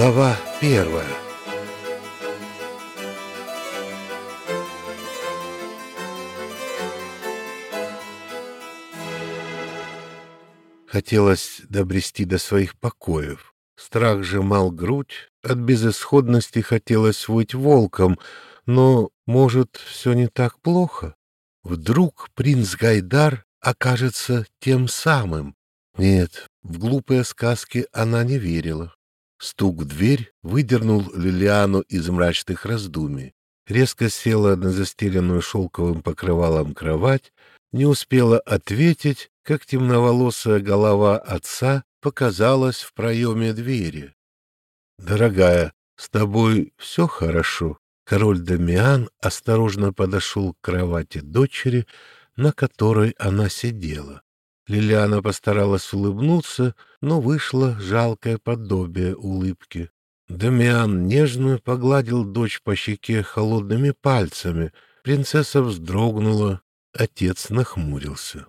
Глава первая Хотелось добрести до своих покоев. Страх сжимал грудь, от безысходности хотелось выть волком, но, может, все не так плохо? Вдруг принц Гайдар окажется тем самым? Нет, в глупые сказки она не верила. Стук в дверь выдернул Лилиану из мрачных раздумий. Резко села на застеленную шелковым покрывалом кровать, не успела ответить, как темноволосая голова отца показалась в проеме двери. «Дорогая, с тобой все хорошо?» Король Дамиан осторожно подошел к кровати дочери, на которой она сидела. Лилиана постаралась улыбнуться, но вышло жалкое подобие улыбки. Дамиан нежно погладил дочь по щеке холодными пальцами. Принцесса вздрогнула, отец нахмурился.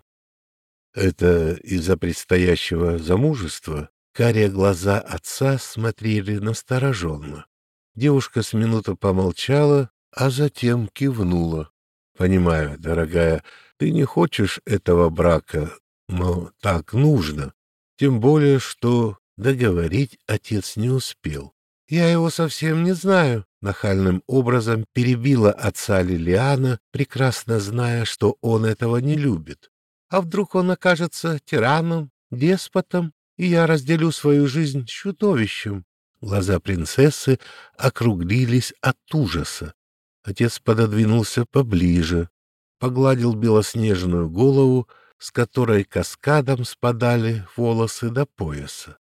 Это из-за предстоящего замужества карие глаза отца смотрели настороженно. Девушка с минуту помолчала, а затем кивнула. — Понимаю, дорогая, ты не хочешь этого брака, но так нужно. Тем более, что договорить отец не успел. — Я его совсем не знаю, — нахальным образом перебила отца Лилиана, прекрасно зная, что он этого не любит. А вдруг он окажется тираном, деспотом, и я разделю свою жизнь с чудовищем? Глаза принцессы округлились от ужаса. Отец пододвинулся поближе, погладил белоснежную голову, с которой каскадом спадали волосы до пояса.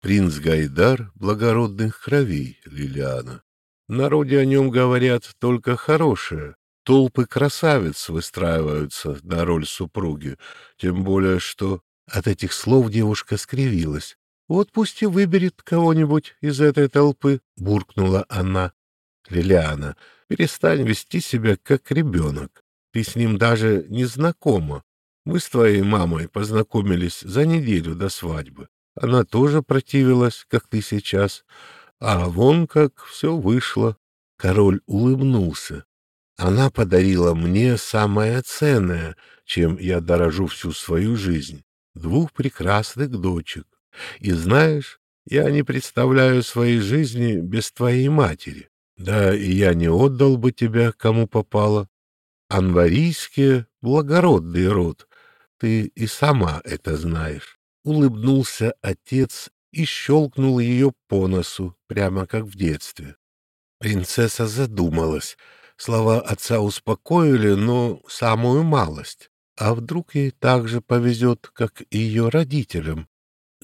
Принц Гайдар благородных кровей, Лилиана. В народе о нем говорят только хорошее, Толпы красавиц выстраиваются на роль супруги, тем более что... От этих слов девушка скривилась. «Вот пусть и выберет кого-нибудь из этой толпы», — буркнула она. «Лилиана, перестань вести себя как ребенок. Ты с ним даже не знакома. Мы с твоей мамой познакомились за неделю до свадьбы. Она тоже противилась, как ты сейчас. А вон как все вышло». Король улыбнулся. Она подарила мне самое ценное, чем я дорожу всю свою жизнь — двух прекрасных дочек. И знаешь, я не представляю своей жизни без твоей матери. Да и я не отдал бы тебя, кому попало. Анварийский — благородный род. Ты и сама это знаешь. Улыбнулся отец и щелкнул ее по носу, прямо как в детстве. Принцесса задумалась — Слова отца успокоили, но самую малость. А вдруг ей так же повезет, как и ее родителям?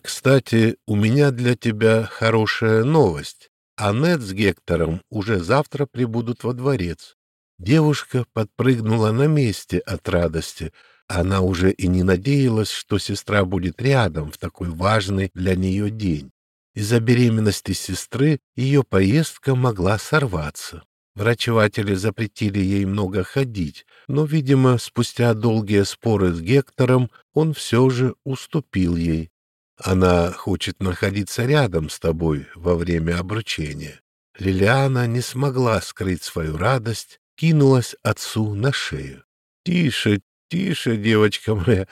Кстати, у меня для тебя хорошая новость. Аннет с Гектором уже завтра прибудут во дворец. Девушка подпрыгнула на месте от радости. Она уже и не надеялась, что сестра будет рядом в такой важный для нее день. Из-за беременности сестры ее поездка могла сорваться. Врачеватели запретили ей много ходить, но, видимо, спустя долгие споры с Гектором он все же уступил ей. Она хочет находиться рядом с тобой во время обручения. Лилиана не смогла скрыть свою радость, кинулась отцу на шею. — Тише, тише, девочка моя,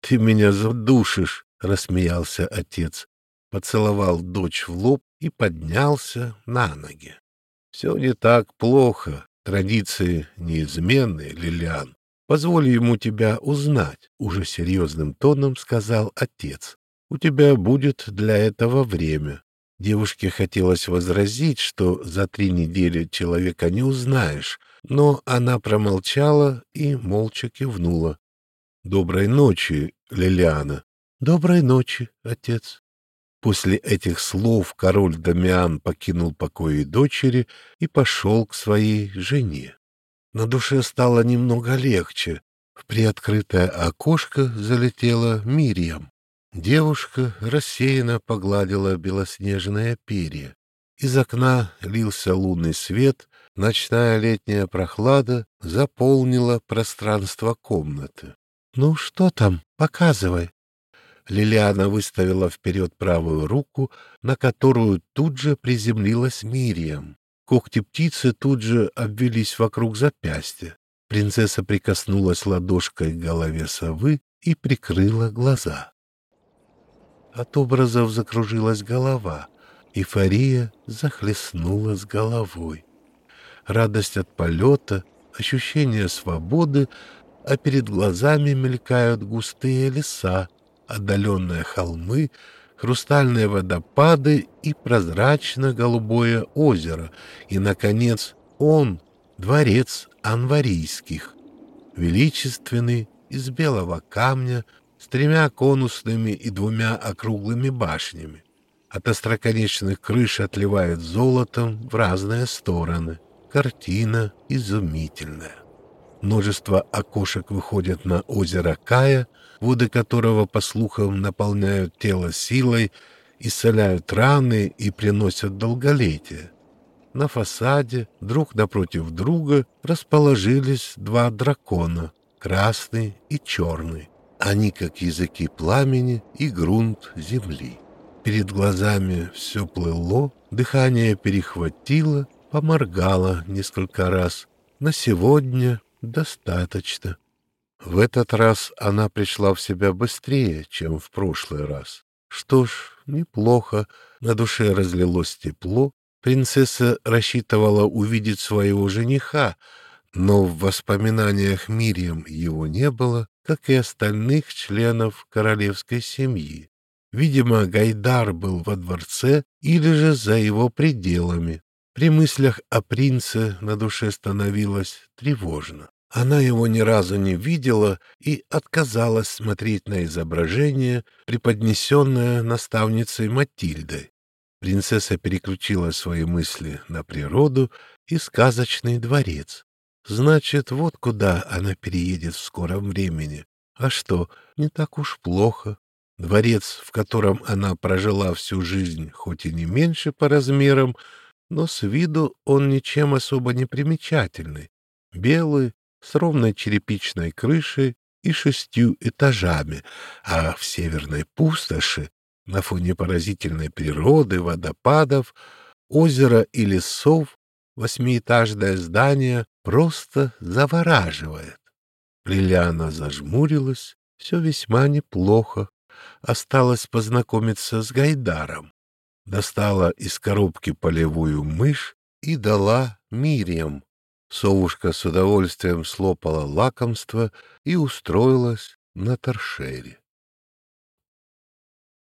ты меня задушишь, — рассмеялся отец, поцеловал дочь в лоб и поднялся на ноги. Все не так плохо, традиции неизменны, Лилиан. Позволь ему тебя узнать, — уже серьезным тоном сказал отец. У тебя будет для этого время. Девушке хотелось возразить, что за три недели человека не узнаешь, но она промолчала и молча кивнула. — Доброй ночи, Лилиана. — Доброй ночи, отец. После этих слов король Дамиан покинул покои дочери и пошел к своей жене. На душе стало немного легче. В приоткрытое окошко залетела Мирьям. Девушка рассеянно погладила белоснежное перья. Из окна лился лунный свет, ночная летняя прохлада заполнила пространство комнаты. — Ну что там? Показывай. Лилиана выставила вперед правую руку, на которую тут же приземлилась Мирием. Когти птицы тут же обвелись вокруг запястья. Принцесса прикоснулась ладошкой к голове совы и прикрыла глаза. От образов закружилась голова, эйфория захлестнула с головой. Радость от полета, ощущение свободы, а перед глазами мелькают густые леса, отдаленные холмы, хрустальные водопады и прозрачно-голубое озеро, и, наконец, он, дворец анварийских, величественный, из белого камня, с тремя конусными и двумя округлыми башнями. От остроконечных крыш отливает золотом в разные стороны. Картина изумительная. Множество окошек выходят на озеро Кая, воды которого, по слухам, наполняют тело силой, исцеляют раны и приносят долголетие. На фасаде друг напротив друга расположились два дракона, красный и черный. Они как языки пламени и грунт земли. Перед глазами все плыло, дыхание перехватило, поморгало несколько раз. На сегодня достаточно. В этот раз она пришла в себя быстрее, чем в прошлый раз. Что ж, неплохо, на душе разлилось тепло. Принцесса рассчитывала увидеть своего жениха, но в воспоминаниях Мирием его не было, как и остальных членов королевской семьи. Видимо, Гайдар был во дворце или же за его пределами. При мыслях о принце на душе становилось тревожно. Она его ни разу не видела и отказалась смотреть на изображение, преподнесенное наставницей Матильдой. Принцесса переключила свои мысли на природу и сказочный дворец. Значит, вот куда она переедет в скором времени. А что, не так уж плохо. Дворец, в котором она прожила всю жизнь, хоть и не меньше по размерам, но с виду он ничем особо не примечательный. Белый, с ровной черепичной крышей и шестью этажами, а в северной пустоши, на фоне поразительной природы, водопадов, озера и лесов, восьмиэтажное здание просто завораживает. Лилиана зажмурилась, все весьма неплохо. Осталось познакомиться с Гайдаром. Достала из коробки полевую мышь и дала Мириам. Совушка с удовольствием слопала лакомство и устроилась на торшере.